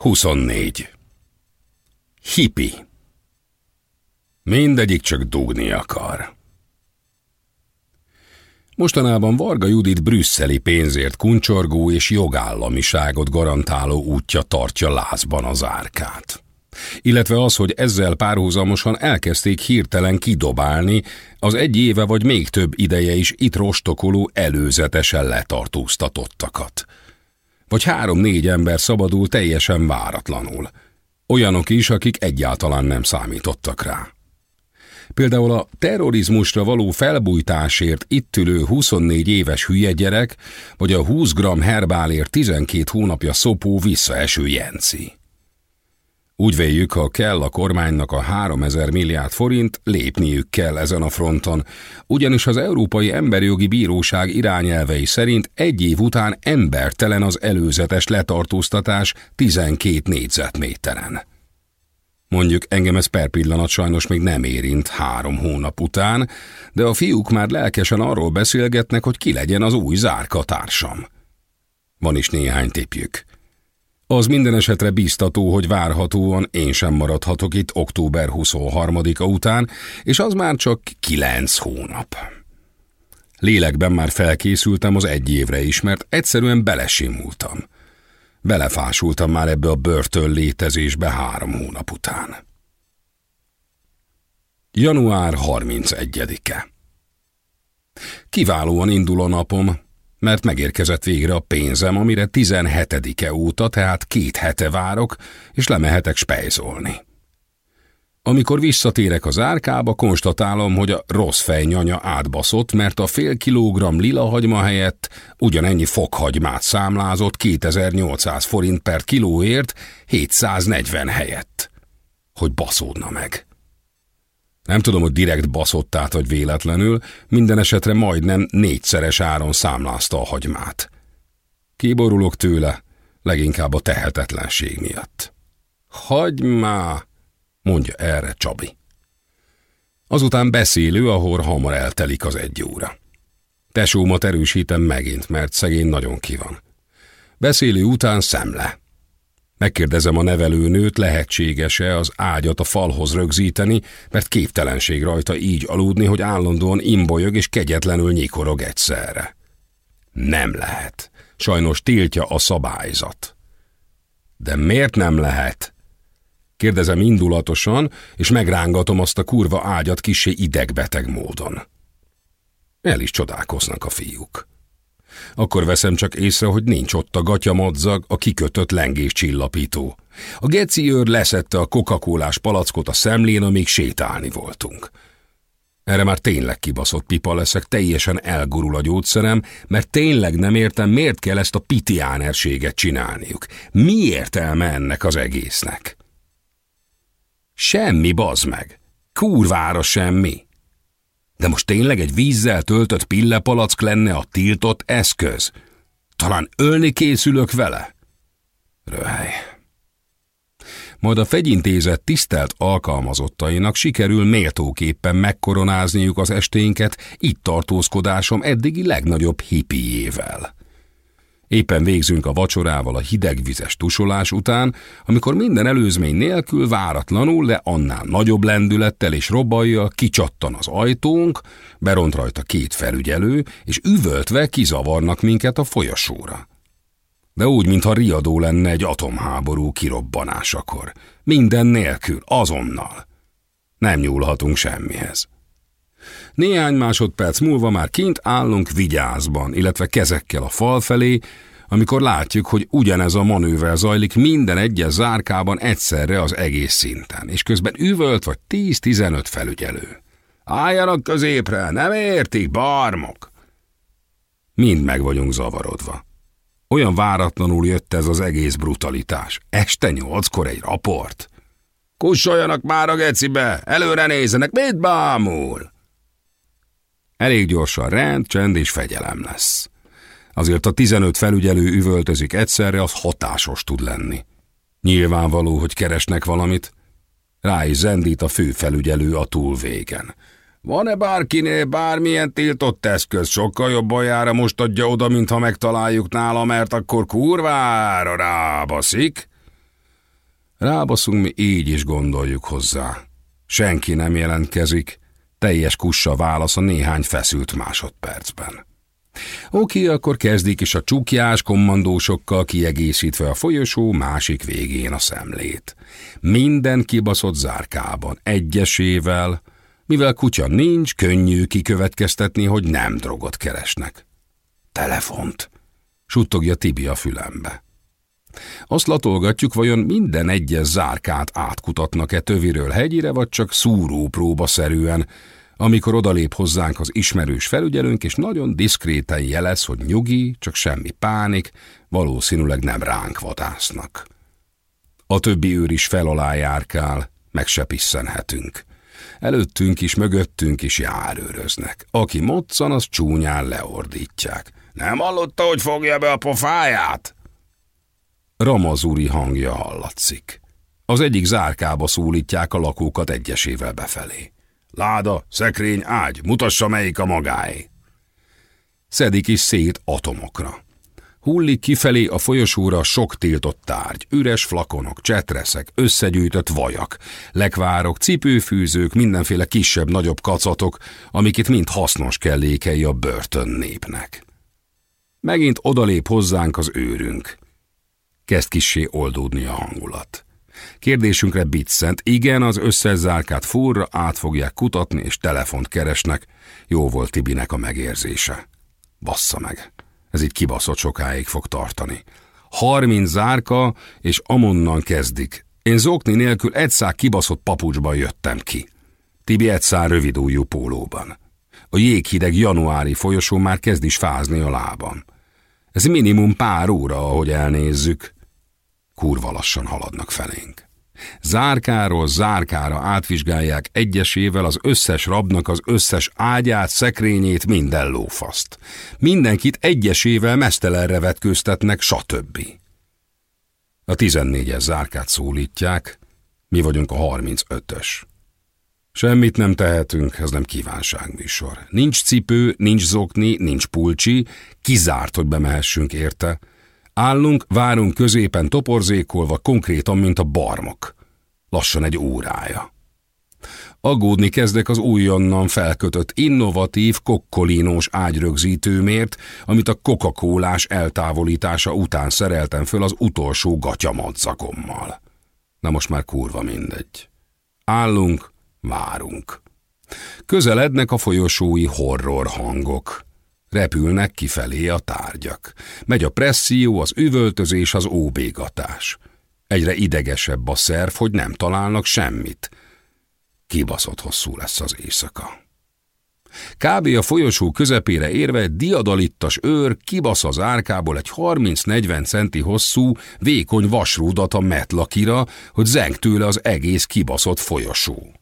24. Hippi. Mindegyik csak dugni akar. Mostanában Varga Judit brüsszeli pénzért kuncsorgó és jogállamiságot garantáló útja tartja lázban az árkát. Illetve az, hogy ezzel párhuzamosan elkezdték hirtelen kidobálni az egy éve vagy még több ideje is itt rostokoló előzetesen letartóztatottakat – vagy három-négy ember szabadul teljesen váratlanul. Olyanok is, akik egyáltalán nem számítottak rá. Például a terrorizmusra való felbújtásért itt ülő 24 éves hülye gyerek, vagy a 20 g herbálért 12 hónapja szopó visszaeső Jenci. Úgy véljük, ha kell a kormánynak a 3000 milliárd forint, lépniük kell ezen a fronton, ugyanis az Európai Emberjogi Bíróság irányelvei szerint egy év után embertelen az előzetes letartóztatás 12 négyzetméteren. Mondjuk engem ez per pillanat sajnos még nem érint három hónap után, de a fiúk már lelkesen arról beszélgetnek, hogy ki legyen az új zárkatársam. Van is néhány tipjük. Az minden esetre biztató, hogy várhatóan én sem maradhatok itt október 23-a után, és az már csak kilenc hónap. Lélekben már felkészültem az egy évre is, mert egyszerűen belesimultam. Belefásultam már ebbe a börtön létezésbe három hónap után. Január 31-e Kiválóan indul a napom, mert megérkezett végre a pénzem, amire 17-e óta, tehát két hete várok, és lemehetek spejzolni. Amikor visszatérek az árkába, konstatálom, hogy a rossz fejnyanya átbaszott, mert a fél kilogramm lila hagyma helyett ugyanennyi fokhagymát számlázott 2800 forint per kilóért 740 helyett. Hogy baszódna meg. Nem tudom, hogy direkt baszott át, vagy véletlenül, minden esetre majdnem négyszeres áron számlázta a hagymát. Kiborulok tőle, leginkább a tehetetlenség miatt. Hagymá, mondja erre Csabi. Azután beszélő, ahol hamar eltelik az egy óra. Tesómat erősítem megint, mert szegény nagyon ki van. Beszélő után szemle. Megkérdezem a nevelőnőt, lehetséges-e az ágyat a falhoz rögzíteni, mert képtelenség rajta így aludni, hogy állandóan imbolyog és kegyetlenül nyikorog egyszerre. Nem lehet. Sajnos tiltja a szabályzat. De miért nem lehet? Kérdezem indulatosan, és megrángatom azt a kurva ágyat kisé idegbeteg módon. El is csodálkoznak a fiúk. Akkor veszem csak észre, hogy nincs ott a gatyamadzag, a kikötött lengés csillapító. A geci őr leszette a coca palackot a szemlén, amíg sétálni voltunk. Erre már tényleg kibaszott pipa leszek, teljesen elgurul a gyógyszerem, mert tényleg nem értem, miért kell ezt a pitiánerséget csinálniuk. Mi értelme ennek az egésznek? Semmi, bazd meg. Kurvára semmi. De most tényleg egy vízzel töltött pillepalack lenne a tiltott eszköz? Talán ölni készülök vele? Röhely. Majd a fegyintézet tisztelt alkalmazottainak sikerül méltóképpen megkoronázniuk az esténket itt tartózkodásom eddigi legnagyobb hippiével. Éppen végzünk a vacsorával a hidegvizes tusolás után, amikor minden előzmény nélkül váratlanul, de annál nagyobb lendülettel és robajjal kicsattan az ajtónk, beront rajta két felügyelő, és üvöltve kizavarnak minket a folyosóra. De úgy, mintha riadó lenne egy atomháború kirobbanásakor. Minden nélkül, azonnal. Nem nyúlhatunk semmihez. Néhány másodperc múlva már kint állunk vigyázban, illetve kezekkel a fal felé, amikor látjuk, hogy ugyanez a manőver zajlik minden egyes zárkában egyszerre az egész szinten, és közben üvölt vagy 10-15 felügyelő. Álljanak középre, nem értik, barmok! Mind meg vagyunk zavarodva. Olyan váratlanul jött ez az egész brutalitás. Este nyolckor egy raport. Kussoljanak már a gecibe, előre nézzenek, mit bámul? Elég gyorsan rend, csend és fegyelem lesz. Azért a 15 felügyelő üvöltözik egyszerre, az hatásos tud lenni. Nyilvánvaló, hogy keresnek valamit. Rá is zendít a főfelügyelő a túlvégen. Van-e bárkinél bármilyen tiltott eszköz? Sokkal jobban jár, most adja oda, mintha megtaláljuk nála, mert akkor kurvára rábaszik. Rábaszunk, mi így is gondoljuk hozzá. Senki nem jelentkezik, teljes kussa válasz a néhány feszült másodpercben. Oké, akkor kezdik is a csukjás kommandósokkal kiegészítve a folyosó másik végén a szemlét. Minden kibaszott zárkában, egyesével, mivel kutya nincs, könnyű kikövetkeztetni, hogy nem drogot keresnek. Telefont, suttogja Tibi a fülembe. Azt latolgatjuk, vajon minden egyes zárkát átkutatnak-e töviről hegyire, vagy csak szúrópróba szerűen, amikor odalép hozzánk az ismerős felügyelőnk, és nagyon diszkréten jelez, hogy nyugi, csak semmi pánik, valószínűleg nem ránk vadásznak. A többi őr is fel alá járkál, meg se pisszenhetünk. Előttünk is, mögöttünk is járőröznek. Aki moccan, az csúnyán leordítják. Nem hallotta, hogy fogja be a pofáját? Ramazuri hangja hallatszik. Az egyik zárkába szólítják a lakókat egyesével befelé. Láda, szekrény, ágy, mutassa melyik a magáé. Szedik is szét atomokra. Hullik kifelé a folyosóra sok tiltott tárgy, üres flakonok, csetreszek, összegyűjtött vajak, lekvárok, cipőfűzők, mindenféle kisebb-nagyobb kacatok, amik itt mind hasznos kellékei a börtön népnek. Megint odalép hozzánk az őrünk. Kezd kissé oldódni a hangulat. Kérdésünkre biccent, igen, az összes zárkát furra, át fogják kutatni, és telefont keresnek. Jó volt Tibinek a megérzése. Bassza meg, ez így kibaszott sokáig fog tartani. Harminc zárka, és amonnan kezdik. Én zokni nélkül egy szák kibaszott papucsban jöttem ki. Tibi egy szár rövidújú pólóban. A jéghideg januári folyosó már kezd is fázni a lábam. Ez minimum pár óra, ahogy elnézzük. Kurva lassan haladnak felénk. Zárkáról zárkára átvizsgálják egyesével az összes rabnak az összes ágyát, szekrényét, minden lófaszt. Mindenkit egyesével mesztelenre vetkőztetnek, stb. A 14-es zárkát szólítják, mi vagyunk a 35-ös. Semmit nem tehetünk, ez nem kívánságműsor. Nincs cipő, nincs zokni, nincs pulcsi, kizárt, hogy bemehessünk érte. Állunk, várunk középen toporzékolva, konkrétan, mint a barmok. Lassan egy órája. Aggódni kezdek az újonnan felkötött innovatív kokkolínós ágyrögzítőmért, amit a coca eltávolítása után szereltem föl az utolsó gatyamadzakommal. Na most már kurva mindegy. Állunk, várunk. Közelednek a folyosói horror hangok. Repülnek kifelé a tárgyak. Megy a presszió, az üvöltözés, az óbégatás. Egyre idegesebb a szerv, hogy nem találnak semmit. Kibaszott hosszú lesz az éjszaka. Kb. a folyosó közepére érve diadalittas őr kibasz az árkából egy 30-40 centi hosszú, vékony vasrúdat a metlakira, hogy zeng tőle az egész kibaszott folyosó.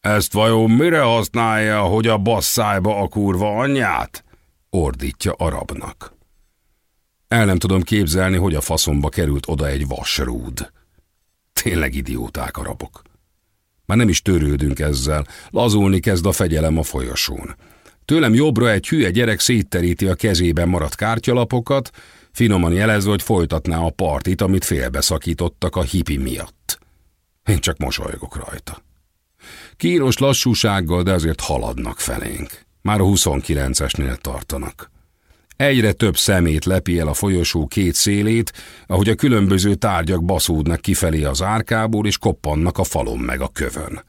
Ezt vajon mire használja, hogy a basszájba a kurva anyját? Ordítja arabnak. El nem tudom képzelni, hogy a faszomba került oda egy vasrúd. Tényleg idióták arabok. Már nem is törődünk ezzel, lazulni kezd a fegyelem a folyosón. Tőlem jobbra egy hülye gyerek szétteríti a kezében maradt kártyalapokat, finoman jelezve, hogy folytatná a partit, amit félbeszakítottak a hipi miatt. Én csak mosolygok rajta. Kínos lassúsággal, de azért haladnak felénk. Már a 29-esnél tartanak. Egyre több szemét lepi el a folyosó két szélét, ahogy a különböző tárgyak baszódnak kifelé az árkából, és koppannak a falon meg a kövön.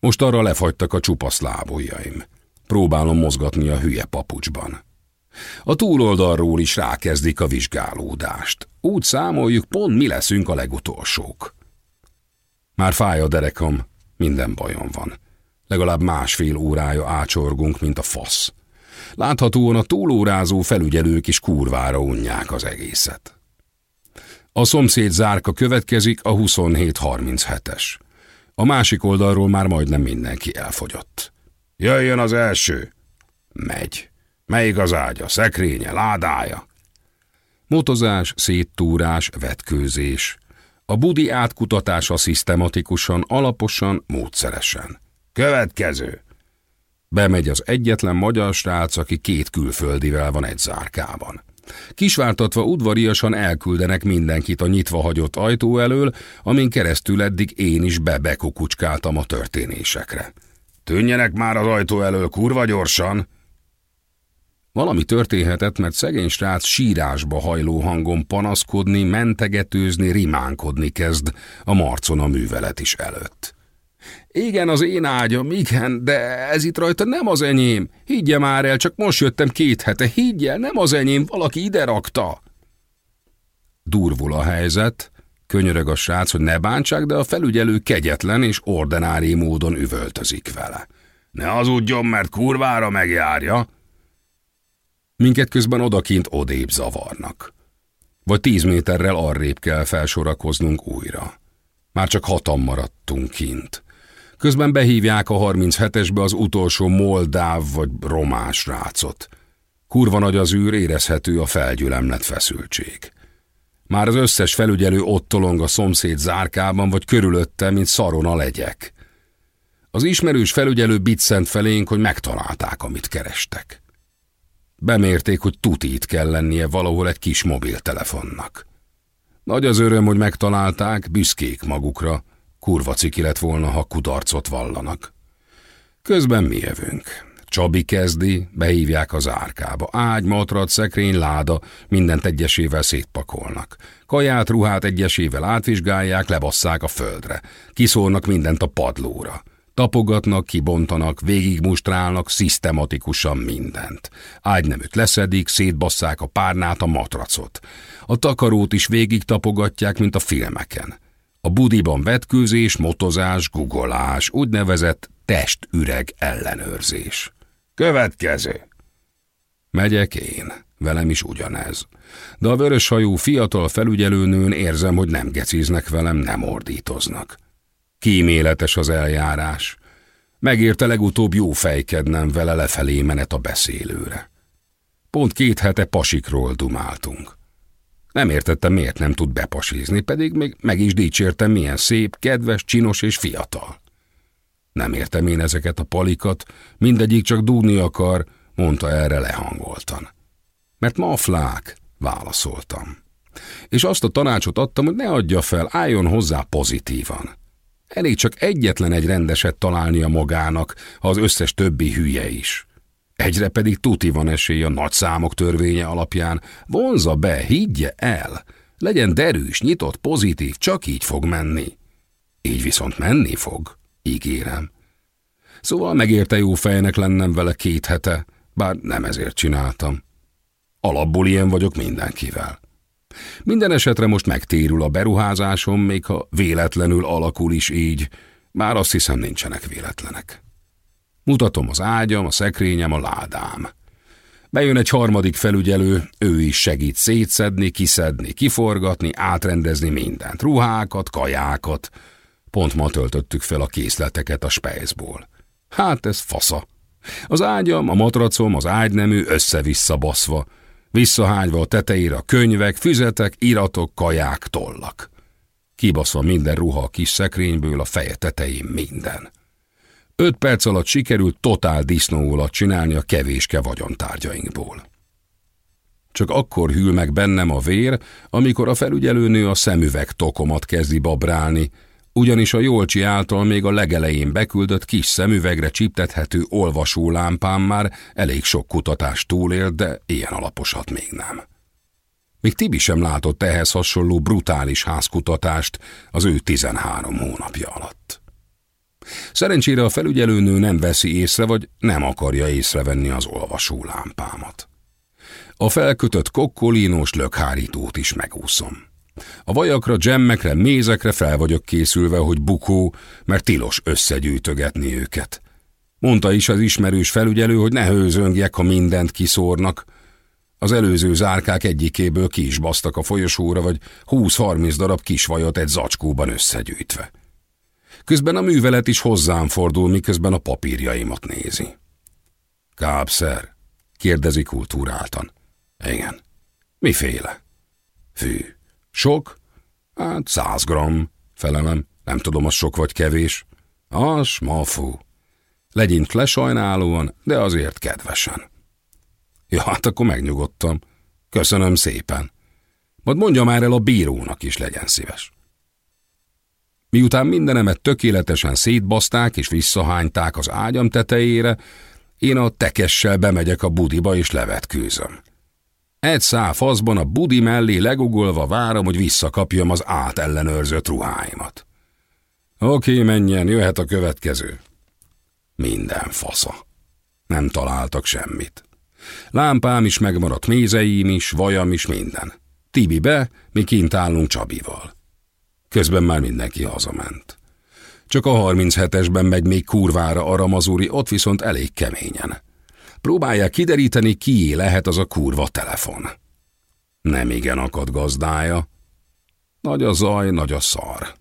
Most arra lefagytak a csupasz lábujjaim. Próbálom mozgatni a hülye papucsban. A túloldalról is rákezdik a vizsgálódást. Úgy számoljuk, pont mi leszünk a legutolsók. Már fáj a derekam, minden bajom van. Legalább másfél órája ácsorgunk, mint a fasz. Láthatóan a túlórázó felügyelők is kurvára unják az egészet. A szomszéd zárka következik a 2737-es. A másik oldalról már majdnem mindenki elfogyott. Jöjjön az első! Megy. Melyik az ágya, szekrénye, ládája? Motozás, széttúrás, vetkőzés. A budi átkutatása szisztematikusan, alaposan, módszeresen. Következő! Bemegy az egyetlen magyar srác, aki két külföldivel van egy zárkában. Kisvártatva udvariasan elküldenek mindenkit a nyitva hagyott ajtó elől, amin keresztül eddig én is bebekukucskáltam a történésekre. Tűnjenek már az ajtó elől, kurva gyorsan! Valami történhetett, mert szegény srác sírásba hajló hangon panaszkodni, mentegetőzni, rimánkodni kezd a marcon a művelet is előtt. Igen, az én ágyam, igen, de ez itt rajta nem az enyém. Higgye már el, csak most jöttem két hete. Higgye, nem az enyém, valaki ide rakta. Durvul a helyzet, könyörög a srác, hogy ne bántsák, de a felügyelő kegyetlen és ordinári módon üvöltözik vele. Ne hazudjon, mert kurvára megjárja. Minket közben odakint odébb zavarnak. Vagy tíz méterrel arrébb kell felsorakoznunk újra. Már csak hatan maradtunk kint. Közben behívják a 37-esbe az utolsó moldáv vagy romás rácot. Kurva nagy az űr, érezhető a felgyülemlet feszültség. Már az összes felügyelő ott tolong a szomszéd zárkában, vagy körülötte, mint szaron legyek. Az ismerős felügyelő biccent felénk, hogy megtalálták, amit kerestek. Bemérték, hogy tutit kell lennie valahol egy kis mobiltelefonnak. Nagy az öröm, hogy megtalálták, büszkék magukra, Kurva ciki lett volna, ha kudarcot vallanak. Közben mi jövünk. Csabi kezdi, behívják az árkába. Ágy, matrac, szekrény, láda, mindent egyesével szétpakolnak. Kaját, ruhát egyesével átvizsgálják, lebasszák a földre. Kiszórnak mindent a padlóra. Tapogatnak, kibontanak, végigmustrálnak szisztematikusan mindent. Ágyneműt leszedik, szétbasszák a párnát, a matracot. A takarót is végig tapogatják, mint a filmeken. A budiban vetkőzés, motozás, gugolás, úgynevezett testüreg ellenőrzés. Következő. Megyek én, velem is ugyanez. De a vöröshajú fiatal felügyelőnőn érzem, hogy nem geciznek velem, nem ordítoznak. Kíméletes az eljárás. Megérte legutóbb jó fejkednem vele lefelé menet a beszélőre. Pont két hete pasikról dumáltunk. Nem értettem, miért nem tud bepasízni, pedig még meg is dicsértem, milyen szép, kedves, csinos és fiatal. Nem értem én ezeket a palikat, mindegyik csak dúgni akar, mondta erre lehangoltan. Mert ma a flák, válaszoltam. És azt a tanácsot adtam, hogy ne adja fel, álljon hozzá pozitívan. Elég csak egyetlen egy rendeset találnia magának, ha az összes többi hülye is. Egyre pedig tuti van esély a nagyszámok törvénye alapján. Vonza be, higgye el. Legyen derűs, nyitott, pozitív, csak így fog menni. Így viszont menni fog, ígérem. Szóval megérte jó fejnek lennem vele két hete, bár nem ezért csináltam. Alapból ilyen vagyok mindenkivel. Minden esetre most megtérül a beruházásom, még ha véletlenül alakul is így, már azt hiszem nincsenek véletlenek. Mutatom az ágyam, a szekrényem, a ládám. Bejön egy harmadik felügyelő, ő is segít szétszedni, kiszedni, kiforgatni, átrendezni mindent, ruhákat, kajákat. Pont ma töltöttük fel a készleteket a spejzból. Hát ez fasza. Az ágyam, a matracom, az ágynemű össze-vissza baszva, visszahágyva a tetejére a könyvek, füzetek, iratok, kaják, tollak. Kibaszva minden ruha a kis szekrényből, a feje tetején minden. Öt perc alatt sikerült totál disznóulat csinálni a kevéske vagyontárgyainkból. Csak akkor hűl meg bennem a vér, amikor a felügyelőnő a szemüveg tokomat kezdi babrálni, ugyanis a Jolcsi által még a legelején beküldött kis szemüvegre csiptethető olvasó lámpám már elég sok kutatást túlélt, de ilyen alaposat még nem. Még Tibi sem látott ehhez hasonló brutális házkutatást az ő 13 hónapja alatt. Szerencsére a felügyelőnő nem veszi észre, vagy nem akarja észrevenni az olvasó lámpámat. A felkötött kokkolínos lökhárítót is megúszom. A vajakra, dzsemmekre, mézekre fel vagyok készülve, hogy bukó, mert tilos összegyűjtögetni őket. Mondta is az ismerős felügyelő, hogy ne hőzöngjek, ha mindent kiszórnak. Az előző zárkák egyikéből ki is basztak a folyosóra, vagy 20-30 darab kisvajot egy zacskóban összegyűjtve. Közben a művelet is hozzám fordul, miközben a papírjaimat nézi. Kábszer? kérdezi kultúráltan. Igen. Miféle? Fű. Sok? Hát száz gramm, felelem. Nem tudom, az sok vagy kevés. Az mafú. Legyint lesajnálóan, de azért kedvesen. Ja, hát akkor megnyugodtam. Köszönöm szépen. Majd mondja már el a bírónak is legyen szíves. Miután mindenemet tökéletesen szétbaszták és visszahányták az ágyam tetejére, én a tekessel bemegyek a budiba és levetkőzöm. Egy szál faszban a budi mellé legugolva várom, hogy visszakapjam az átellenőrzött ruháimat. Oké, menjen, jöhet a következő. Minden fasza. Nem találtak semmit. Lámpám is megmaradt, mézeim is, vajam is, minden. Tibi be, mi kint állunk Csabival. Közben már mindenki hazament. Csak a 37-esben megy még kurvára a Ramazuri, ott viszont elég keményen. Próbálják kideríteni, kié lehet az a kurva telefon. Nem igen akad gazdája. Nagy a zaj, nagy a szar.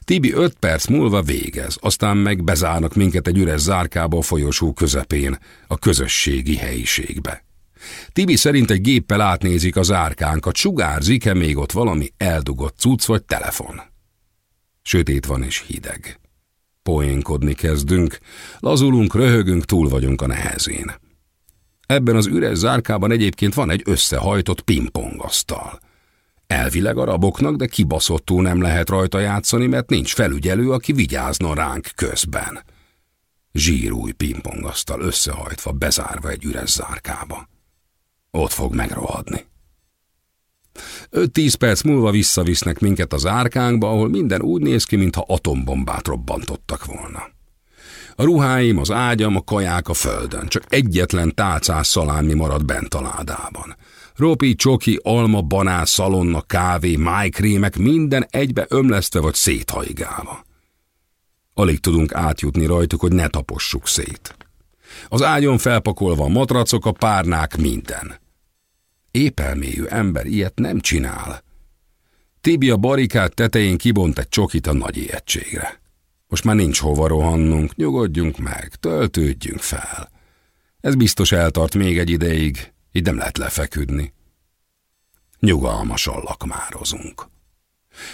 Tibi öt perc múlva végez, aztán meg bezárnak minket egy üres zárkába a folyosó közepén, a közösségi helyiségbe. Tibi szerint egy géppel átnézik az árkánkat, sugárzik-e még ott valami eldugott cucc vagy telefon. Sötét van és hideg. Poénkodni kezdünk, lazulunk, röhögünk, túl vagyunk a nehezén. Ebben az üres zárkában egyébként van egy összehajtott pingpongasztal. Elvileg a raboknak, de kibaszottul nem lehet rajta játszani, mert nincs felügyelő, aki vigyázna ránk közben. Zsírúj pingpongasztal összehajtva, bezárva egy üres zárkába. Ott fog megrohadni. Öt-tíz perc múlva visszavisznek minket az árkánkba, ahol minden úgy néz ki, mintha atombombát robbantottak volna. A ruháim, az ágyam, a kaják a földön, csak egyetlen tálcás szalámi marad bent a ládában. Ropi, csoki, alma, banán, szalonna, kávé, májkrémek, minden egybe ömlesztve vagy széthaigálva. Alig tudunk átjutni rajtuk, hogy ne tapossuk szét. Az ágyon felpakolva a matracok, a párnák, minden. Épelméjű ember ilyet nem csinál. Tibi a barikát tetején kibont egy csokit a nagy ijegységre. Most már nincs hova rohannunk, nyugodjunk meg, töltődjünk fel. Ez biztos eltart még egy ideig, így nem lehet lefeküdni. Nyugalmasan lakmározunk.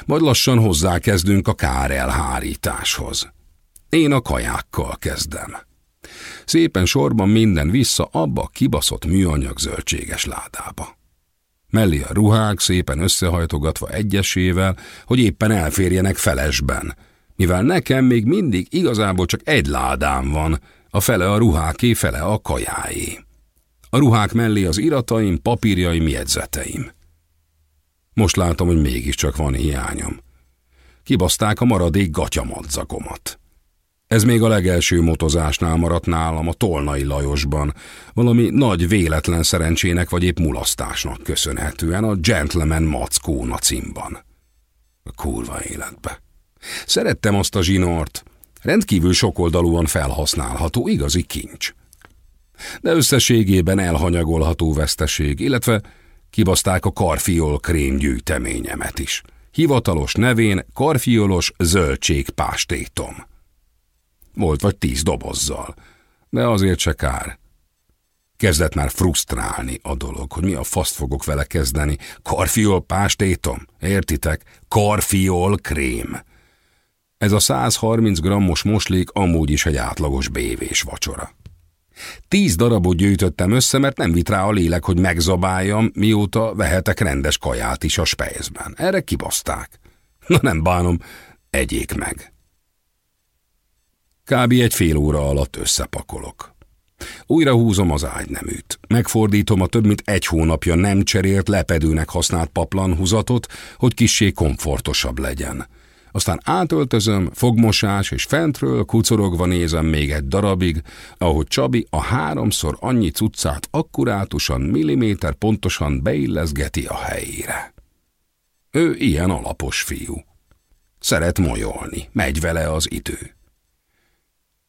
Majd lassan hozzákezdünk a kár elhárításhoz. Én a kajákkal kezdem. Szépen sorban minden vissza abba a kibaszott műanyag zöldséges ládába. Mellé a ruhák szépen összehajtogatva egyesével, hogy éppen elférjenek felesben, mivel nekem még mindig igazából csak egy ládám van, a fele a ruháké, fele a kajáé. A ruhák mellé az irataim, papírjaim, jegyzeteim. Most látom, hogy mégiscsak van hiányom. Kibaszták a maradék gatyamadzagomat. Ez még a legelső motozásnál maradt nálam, a Tolnai Lajosban, valami nagy véletlen szerencsének vagy épp mulasztásnak köszönhetően a Gentleman Mackó címban. A kurva életbe. Szerettem azt a zsinort, rendkívül sokoldalúan felhasználható, igazi kincs. De összességében elhanyagolható veszteség, illetve kibaszták a karfiol krém gyűjteményemet is. Hivatalos nevén karfiolos zöldségpástétom. Volt vagy tíz dobozzal, de azért se kár. Kezdett már frusztrálni a dolog, hogy mi a faszt fogok vele kezdeni. Karfiol pástétom, értitek? Karfiol krém. Ez a 130 grammos moslék amúgy is egy átlagos bévés vacsora. Tíz darabot gyűjtöttem össze, mert nem vit rá a lélek, hogy megzabáljam, mióta vehetek rendes kaját is a spejzben. Erre kibaszták. Na nem bánom, egyék meg. Kb. egy fél óra alatt összepakolok. Újra húzom az ágyneműt. Megfordítom a több mint egy hónapja nem cserélt lepedőnek használt paplanhúzatot, hogy kissé komfortosabb legyen. Aztán átöltözöm, fogmosás, és fentről kucorogva nézem még egy darabig, ahogy Csabi a háromszor annyi cuccát akkurátusan, milliméter pontosan beilleszgeti a helyére. Ő ilyen alapos fiú. Szeret molyolni, megy vele az idő.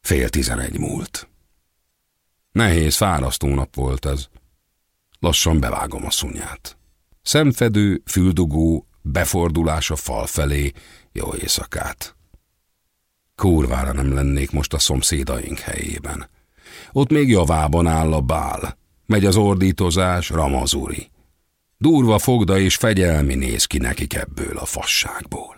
Fél tizenegy múlt. Nehéz, fárasztó nap volt ez. Lassan bevágom a szunyát. Szemfedő, füldugó, befordulás a fal felé, jó éjszakát. Kurvára nem lennék most a szomszédaink helyében. Ott még javában áll a bál. Megy az ordítozás, Ramazuri. Durva fogda és fegyelmi néz ki nekik ebből a fasságból.